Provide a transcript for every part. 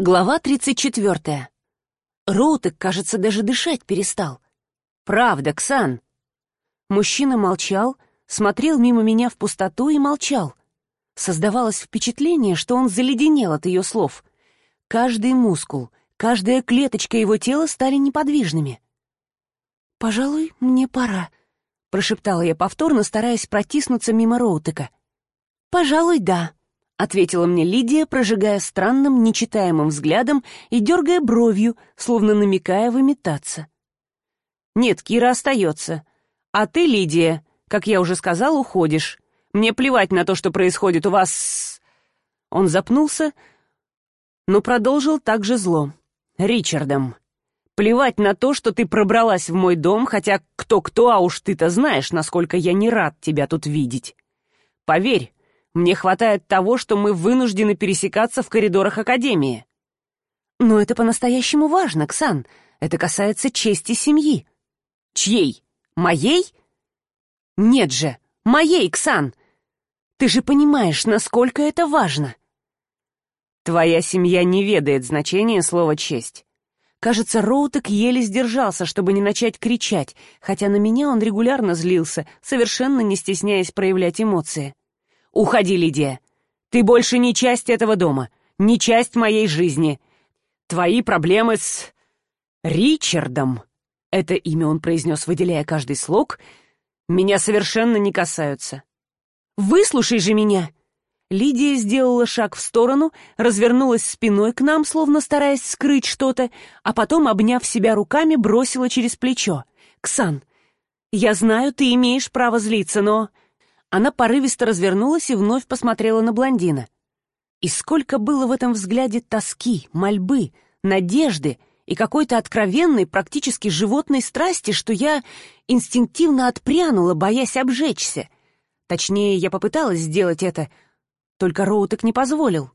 Глава 34. Роутек, кажется, даже дышать перестал. «Правда, Ксан!» Мужчина молчал, смотрел мимо меня в пустоту и молчал. Создавалось впечатление, что он заледенел от ее слов. Каждый мускул, каждая клеточка его тела стали неподвижными. «Пожалуй, мне пора», — прошептала я повторно, стараясь протиснуться мимо Роутека. «Пожалуй, да», — ответила мне Лидия, прожигая странным, нечитаемым взглядом и дергая бровью, словно намекая выметаться. «Нет, Кира остается. А ты, Лидия, как я уже сказал, уходишь. Мне плевать на то, что происходит у вас...» Он запнулся, но продолжил так же зло. «Ричардом. Плевать на то, что ты пробралась в мой дом, хотя кто-кто, а уж ты-то знаешь, насколько я не рад тебя тут видеть. Поверь, мне хватает того, что мы вынуждены пересекаться в коридорах Академии. Но это по-настоящему важно, Ксан. Это касается чести семьи. Чьей? Моей? Нет же, моей, Ксан. Ты же понимаешь, насколько это важно. Твоя семья не ведает значения слова «честь». Кажется, Роутек еле сдержался, чтобы не начать кричать, хотя на меня он регулярно злился, совершенно не стесняясь проявлять эмоции. «Уходи, Лидия. Ты больше не часть этого дома, не часть моей жизни. Твои проблемы с... Ричардом...» Это имя он произнес, выделяя каждый слог. «Меня совершенно не касаются». «Выслушай же меня!» Лидия сделала шаг в сторону, развернулась спиной к нам, словно стараясь скрыть что-то, а потом, обняв себя руками, бросила через плечо. «Ксан, я знаю, ты имеешь право злиться, но...» Она порывисто развернулась и вновь посмотрела на блондина. И сколько было в этом взгляде тоски, мольбы, надежды и какой-то откровенной, практически животной страсти, что я инстинктивно отпрянула, боясь обжечься. Точнее, я попыталась сделать это, только Роутек не позволил.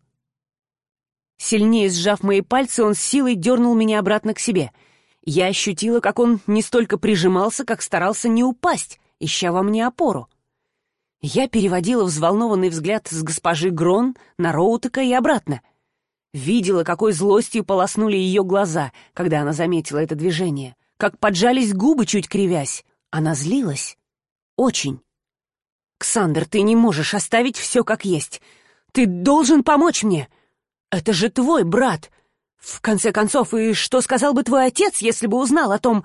Сильнее сжав мои пальцы, он с силой дернул меня обратно к себе. Я ощутила, как он не столько прижимался, как старался не упасть, ища во мне опору. Я переводила взволнованный взгляд с госпожи Грон на Роутека и обратно. Видела, какой злостью полоснули ее глаза, когда она заметила это движение, как поджались губы, чуть кривясь. Она злилась. Очень. «Ксандр, ты не можешь оставить все как есть. Ты должен помочь мне. Это же твой брат. В конце концов, и что сказал бы твой отец, если бы узнал о том...»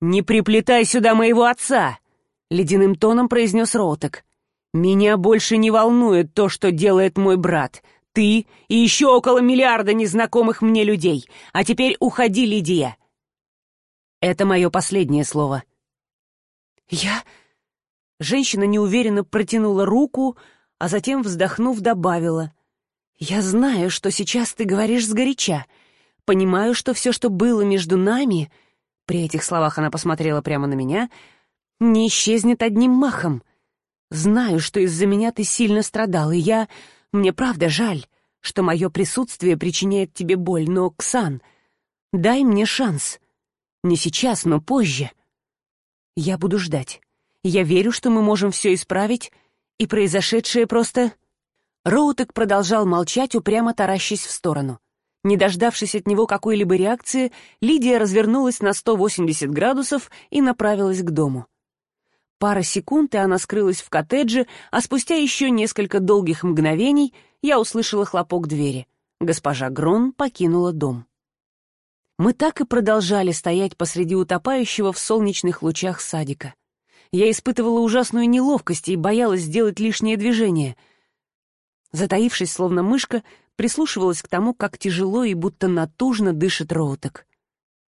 «Не приплетай сюда моего отца!» — ледяным тоном произнес Роутек. «Меня больше не волнует то, что делает мой брат. Ты и еще около миллиарда незнакомых мне людей. А теперь уходи, Лидия!» Это мое последнее слово. «Я...» Женщина неуверенно протянула руку, а затем, вздохнув, добавила. «Я знаю, что сейчас ты говоришь сгоряча. Понимаю, что все, что было между нами...» При этих словах она посмотрела прямо на меня — не исчезнет одним махом. Знаю, что из-за меня ты сильно страдал, и я... Мне правда жаль, что мое присутствие причиняет тебе боль, но, Ксан, дай мне шанс. Не сейчас, но позже. Я буду ждать. Я верю, что мы можем все исправить, и произошедшее просто... Роутек продолжал молчать, упрямо таращась в сторону. Не дождавшись от него какой-либо реакции, Лидия развернулась на 180 градусов и направилась к дому. Пара секунд, и она скрылась в коттедже, а спустя еще несколько долгих мгновений я услышала хлопок двери. Госпожа Грон покинула дом. Мы так и продолжали стоять посреди утопающего в солнечных лучах садика. Я испытывала ужасную неловкость и боялась сделать лишнее движение. Затаившись, словно мышка, прислушивалась к тому, как тяжело и будто натужно дышит Роутек.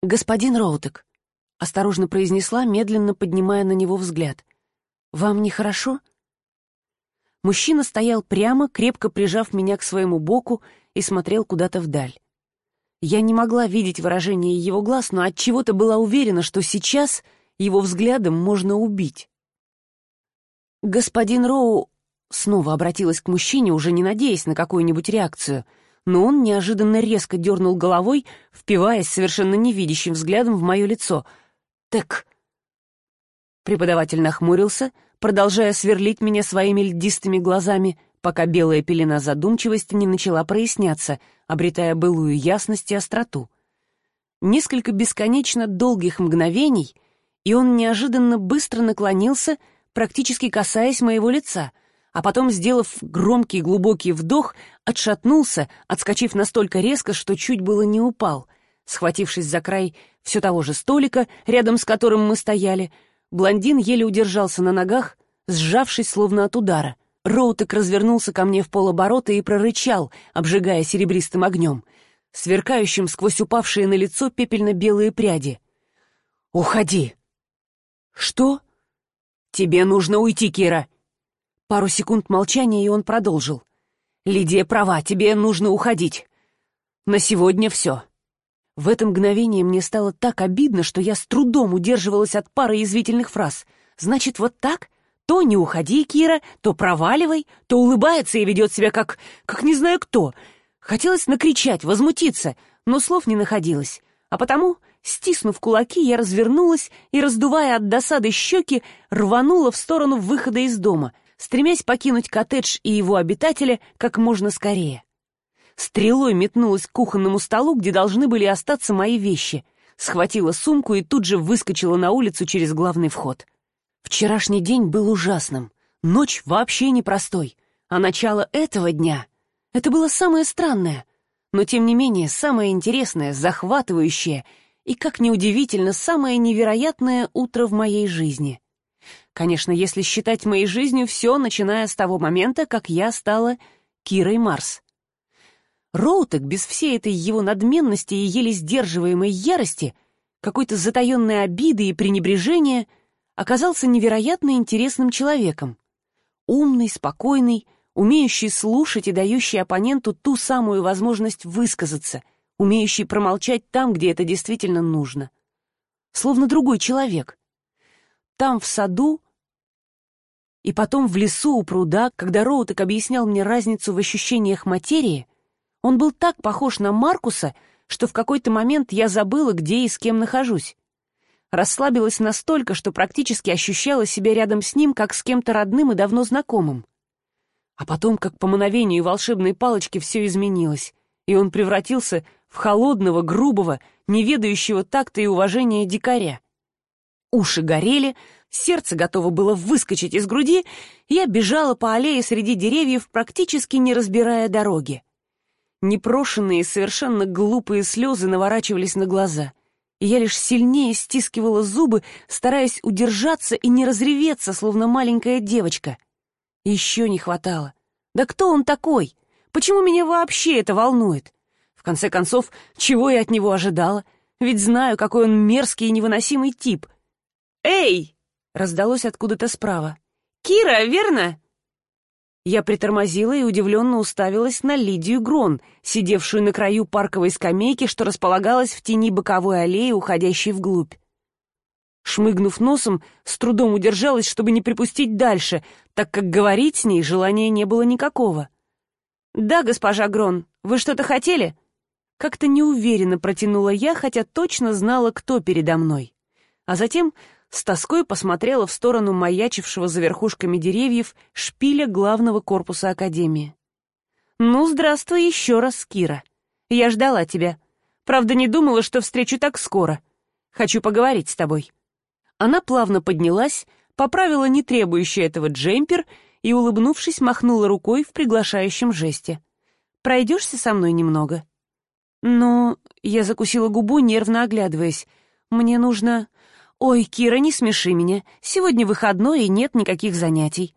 «Господин Роутек», осторожно произнесла, медленно поднимая на него взгляд. «Вам нехорошо?» Мужчина стоял прямо, крепко прижав меня к своему боку и смотрел куда-то вдаль. Я не могла видеть выражение его глаз, но от чего то была уверена, что сейчас его взглядом можно убить. «Господин Роу...» Снова обратилась к мужчине, уже не надеясь на какую-нибудь реакцию — но он неожиданно резко дернул головой, впиваясь совершенно невидящим взглядом в мое лицо — «Так...» Преподаватель нахмурился, продолжая сверлить меня своими льдистыми глазами, пока белая пелена задумчивости не начала проясняться, обретая былую ясность и остроту. Несколько бесконечно долгих мгновений, и он неожиданно быстро наклонился, практически касаясь моего лица, а потом, сделав громкий глубокий вдох, отшатнулся, отскочив настолько резко, что чуть было не упал. Схватившись за край все того же столика, рядом с которым мы стояли, блондин еле удержался на ногах, сжавшись словно от удара. Роутек развернулся ко мне в полоборота и прорычал, обжигая серебристым огнем, сверкающим сквозь упавшие на лицо пепельно-белые пряди. «Уходи!» «Что?» «Тебе нужно уйти, Кира!» Пару секунд молчания, и он продолжил. «Лидия права, тебе нужно уходить. На сегодня все». В это мгновение мне стало так обидно, что я с трудом удерживалась от пары язвительных фраз. «Значит, вот так? То не уходи, Кира, то проваливай, то улыбается и ведет себя как... как не знаю кто». Хотелось накричать, возмутиться, но слов не находилось. А потому, стиснув кулаки, я развернулась и, раздувая от досады щеки, рванула в сторону выхода из дома, стремясь покинуть коттедж и его обитателя как можно скорее. Стрелой метнулась к кухонному столу, где должны были остаться мои вещи, схватила сумку и тут же выскочила на улицу через главный вход. Вчерашний день был ужасным, ночь вообще непростой, а начало этого дня — это было самое странное, но тем не менее самое интересное, захватывающее и, как неудивительно, самое невероятное утро в моей жизни. Конечно, если считать моей жизнью все, начиная с того момента, как я стала Кирой Марс. Роутек без всей этой его надменности и еле сдерживаемой ярости, какой-то затаенной обиды и пренебрежения, оказался невероятно интересным человеком. Умный, спокойный, умеющий слушать и дающий оппоненту ту самую возможность высказаться, умеющий промолчать там, где это действительно нужно. Словно другой человек. Там, в саду, и потом в лесу у пруда, когда Роутек объяснял мне разницу в ощущениях материи, он был так похож на Маркуса, что в какой-то момент я забыла, где и с кем нахожусь. Расслабилась настолько, что практически ощущала себя рядом с ним, как с кем-то родным и давно знакомым. А потом, как по мановению волшебной палочки, все изменилось, и он превратился в холодного, грубого, неведающего такта и уважения дикаря. Уши горели, сердце готово было выскочить из груди, я бежала по аллее среди деревьев, практически не разбирая дороги. Непрошенные, совершенно глупые слезы наворачивались на глаза, и я лишь сильнее стискивала зубы, стараясь удержаться и не разреветься, словно маленькая девочка. Еще не хватало. Да кто он такой? Почему меня вообще это волнует? В конце концов, чего я от него ожидала? Ведь знаю, какой он мерзкий и невыносимый тип. «Эй!» — раздалось откуда-то справа. «Кира, верно?» Я притормозила и удивленно уставилась на Лидию Грон, сидевшую на краю парковой скамейки, что располагалась в тени боковой аллеи, уходящей вглубь. Шмыгнув носом, с трудом удержалась, чтобы не припустить дальше, так как говорить с ней желания не было никакого. «Да, госпожа Грон, вы что-то хотели?» Как-то неуверенно протянула я, хотя точно знала, кто передо мной. А затем с тоской посмотрела в сторону маячившего за верхушками деревьев шпиля главного корпуса Академии. «Ну, здравствуй еще раз, Кира. Я ждала тебя. Правда, не думала, что встречу так скоро. Хочу поговорить с тобой». Она плавно поднялась, поправила не требующий этого джемпер и, улыбнувшись, махнула рукой в приглашающем жесте. «Пройдешься со мной немного?» «Ну...» — я закусила губу, нервно оглядываясь. «Мне нужно...» «Ой, Кира, не смеши меня. Сегодня выходной и нет никаких занятий».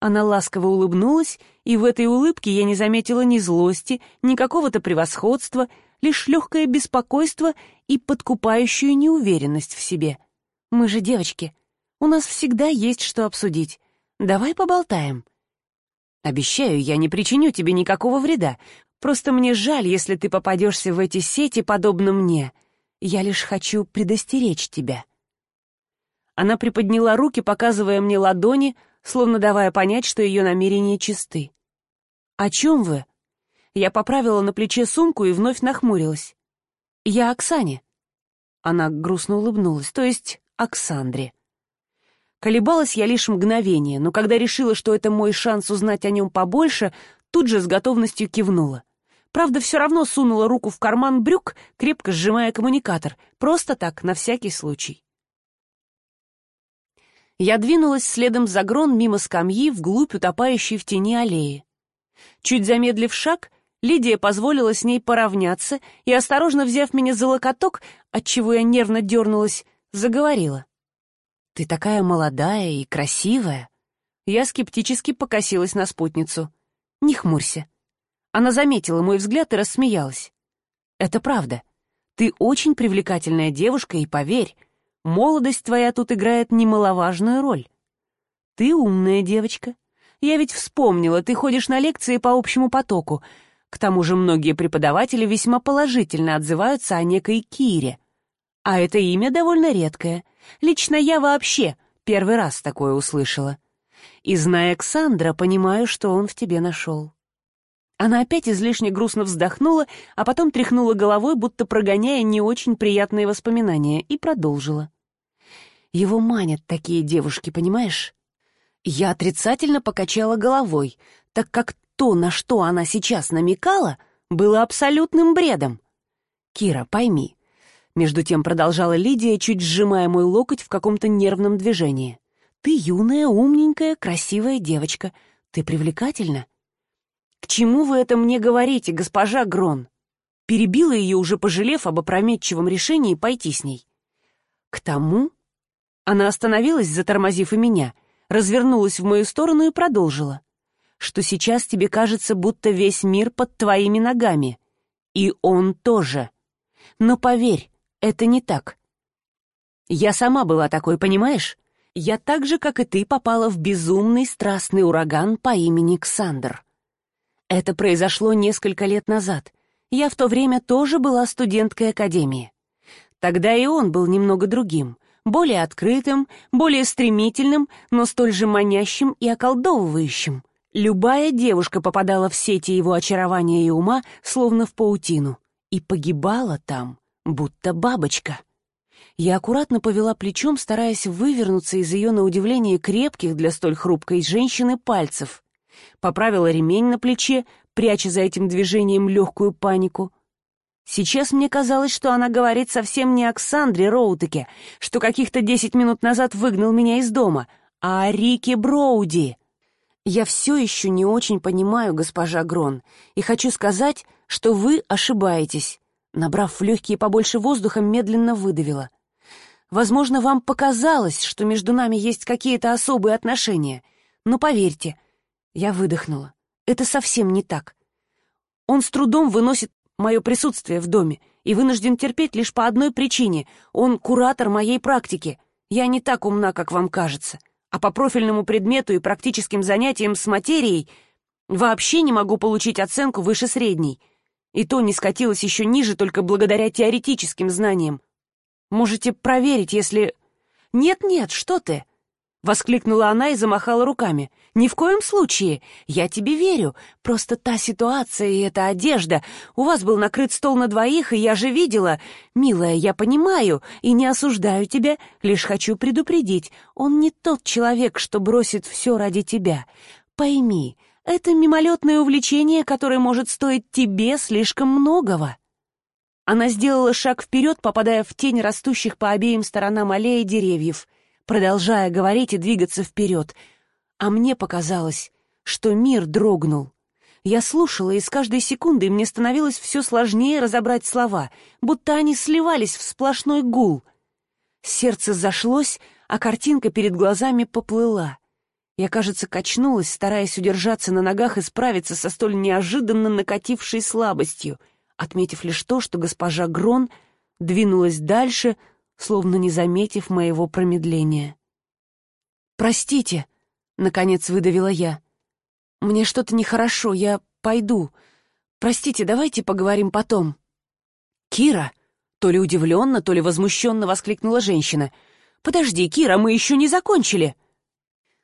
Она ласково улыбнулась, и в этой улыбке я не заметила ни злости, ни какого-то превосходства, лишь легкое беспокойство и подкупающую неуверенность в себе. «Мы же девочки. У нас всегда есть что обсудить. Давай поболтаем». «Обещаю, я не причиню тебе никакого вреда. Просто мне жаль, если ты попадешься в эти сети, подобно мне. Я лишь хочу предостеречь тебя». Она приподняла руки, показывая мне ладони, словно давая понять, что ее намерения чисты. «О чем вы?» Я поправила на плече сумку и вновь нахмурилась. «Я Оксане». Она грустно улыбнулась, то есть Оксандре. Колебалась я лишь мгновение, но когда решила, что это мой шанс узнать о нем побольше, тут же с готовностью кивнула. Правда, все равно сунула руку в карман брюк, крепко сжимая коммуникатор, просто так, на всякий случай. Я двинулась следом за Грон мимо скамьи вглубь утопающей в тени аллеи. Чуть замедлив шаг, Лидия позволила с ней поравняться и, осторожно взяв меня за локоток, отчего я нервно дернулась, заговорила. «Ты такая молодая и красивая!» Я скептически покосилась на спутницу. «Не хмурься». Она заметила мой взгляд и рассмеялась. «Это правда. Ты очень привлекательная девушка, и поверь, молодость твоя тут играет немаловажную роль. Ты умная девочка. Я ведь вспомнила, ты ходишь на лекции по общему потоку, к тому же многие преподаватели весьма положительно отзываются о некой Кире. А это имя довольно редкое. Лично я вообще первый раз такое услышала. И, зная Александра, понимаю, что он в тебе нашел. Она опять излишне грустно вздохнула, а потом тряхнула головой, будто прогоняя не очень приятные воспоминания, и продолжила. Его манят такие девушки, понимаешь? Я отрицательно покачала головой, так как то, на что она сейчас намекала, было абсолютным бредом. «Кира, пойми». Между тем продолжала Лидия, чуть сжимая мой локоть в каком-то нервном движении. «Ты юная, умненькая, красивая девочка. Ты привлекательна». «К чему вы это мне говорите, госпожа Грон?» Перебила ее, уже пожалев об опрометчивом решении пойти с ней. «К тому...» Она остановилась, затормозив и меня, развернулась в мою сторону и продолжила что сейчас тебе кажется, будто весь мир под твоими ногами. И он тоже. Но поверь, это не так. Я сама была такой, понимаешь? Я так же, как и ты, попала в безумный страстный ураган по имени Ксандр. Это произошло несколько лет назад. Я в то время тоже была студенткой академии. Тогда и он был немного другим, более открытым, более стремительным, но столь же манящим и околдовывающим. Любая девушка попадала в сети его очарования и ума, словно в паутину, и погибала там, будто бабочка. Я аккуратно повела плечом, стараясь вывернуться из ее, на удивление, крепких для столь хрупкой женщины пальцев. Поправила ремень на плече, пряча за этим движением легкую панику. Сейчас мне казалось, что она говорит совсем не о Ксандре Роутеке, что каких-то десять минут назад выгнал меня из дома, а о Рике Броуди — «Я все еще не очень понимаю, госпожа Грон, и хочу сказать, что вы ошибаетесь», набрав в легкие побольше воздуха, медленно выдавила. «Возможно, вам показалось, что между нами есть какие-то особые отношения, но поверьте, я выдохнула. Это совсем не так. Он с трудом выносит мое присутствие в доме и вынужден терпеть лишь по одной причине. Он куратор моей практики. Я не так умна, как вам кажется а по профильному предмету и практическим занятиям с материей вообще не могу получить оценку выше средней. И то не скатилась еще ниже только благодаря теоретическим знаниям. Можете проверить, если... Нет-нет, что ты? Воскликнула она и замахала руками. «Ни в коем случае! Я тебе верю! Просто та ситуация и эта одежда! У вас был накрыт стол на двоих, и я же видела! Милая, я понимаю и не осуждаю тебя, лишь хочу предупредить. Он не тот человек, что бросит все ради тебя. Пойми, это мимолетное увлечение, которое может стоить тебе слишком многого». Она сделала шаг вперед, попадая в тень растущих по обеим сторонам аллеи деревьев — продолжая говорить и двигаться вперед. А мне показалось, что мир дрогнул. Я слушала, и с каждой секундой мне становилось все сложнее разобрать слова, будто они сливались в сплошной гул. Сердце зашлось, а картинка перед глазами поплыла. Я, кажется, качнулась, стараясь удержаться на ногах и справиться со столь неожиданно накатившей слабостью, отметив лишь то, что госпожа Грон двинулась дальше, словно не заметив моего промедления. «Простите», — наконец выдавила я. «Мне что-то нехорошо, я пойду. Простите, давайте поговорим потом». «Кира!» — то ли удивленно, то ли возмущенно воскликнула женщина. «Подожди, Кира, мы еще не закончили!»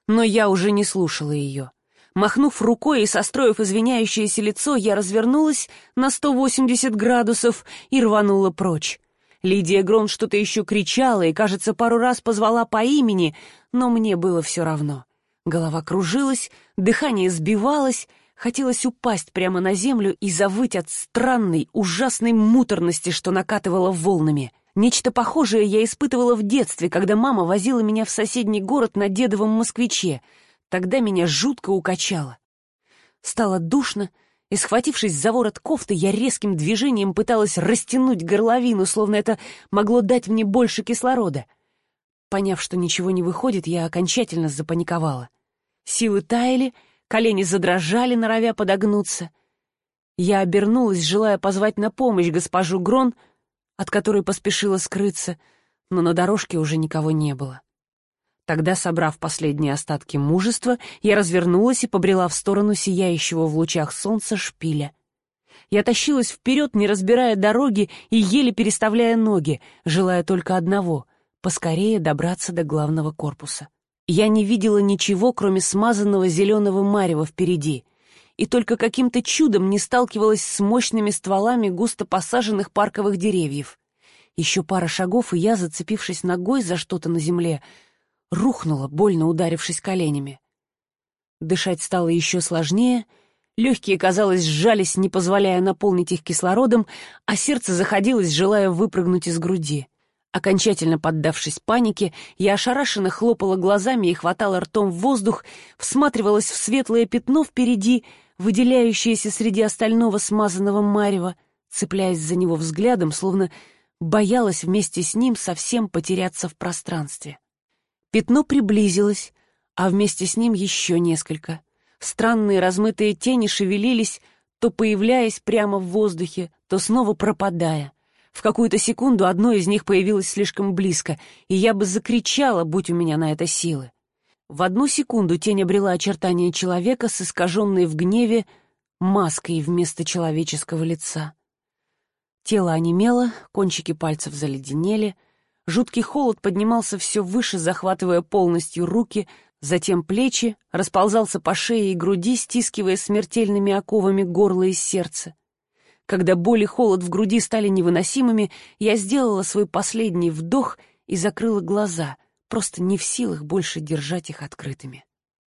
Но я уже не слушала ее. Махнув рукой и состроив извиняющееся лицо, я развернулась на 180 градусов и рванула прочь. Лидия Грон что-то еще кричала и, кажется, пару раз позвала по имени, но мне было все равно. Голова кружилась, дыхание сбивалось, хотелось упасть прямо на землю и завыть от странной, ужасной муторности, что накатывало волнами. Нечто похожее я испытывала в детстве, когда мама возила меня в соседний город на дедовом москвиче. Тогда меня жутко укачало. Стало душно, и, схватившись за ворот кофты, я резким движением пыталась растянуть горловину, словно это могло дать мне больше кислорода. Поняв, что ничего не выходит, я окончательно запаниковала. Силы таяли, колени задрожали, норовя подогнуться. Я обернулась, желая позвать на помощь госпожу Грон, от которой поспешила скрыться, но на дорожке уже никого не было. Тогда, собрав последние остатки мужества, я развернулась и побрела в сторону сияющего в лучах солнца шпиля. Я тащилась вперед, не разбирая дороги и еле переставляя ноги, желая только одного — поскорее добраться до главного корпуса. Я не видела ничего, кроме смазанного зеленого марева впереди, и только каким-то чудом не сталкивалась с мощными стволами густо посаженных парковых деревьев. Еще пара шагов, и я, зацепившись ногой за что-то на земле, — рухнула, больно ударившись коленями. Дышать стало еще сложнее, легкие, казалось, сжались, не позволяя наполнить их кислородом, а сердце заходилось, желая выпрыгнуть из груди. Окончательно поддавшись панике, я ошарашенно хлопала глазами и хватала ртом в воздух, всматривалась в светлое пятно впереди, выделяющееся среди остального смазанного марева, цепляясь за него взглядом, словно боялась вместе с ним совсем потеряться в пространстве. Пятно приблизилось, а вместе с ним еще несколько. Странные размытые тени шевелились, то появляясь прямо в воздухе, то снова пропадая. В какую-то секунду одно из них появилось слишком близко, и я бы закричала, будь у меня на это силы. В одну секунду тень обрела очертания человека с искаженной в гневе маской вместо человеческого лица. Тело онемело, кончики пальцев заледенели — Жуткий холод поднимался все выше, захватывая полностью руки, затем плечи, расползался по шее и груди, стискивая смертельными оковами горло и сердце. Когда боль и холод в груди стали невыносимыми, я сделала свой последний вдох и закрыла глаза, просто не в силах больше держать их открытыми.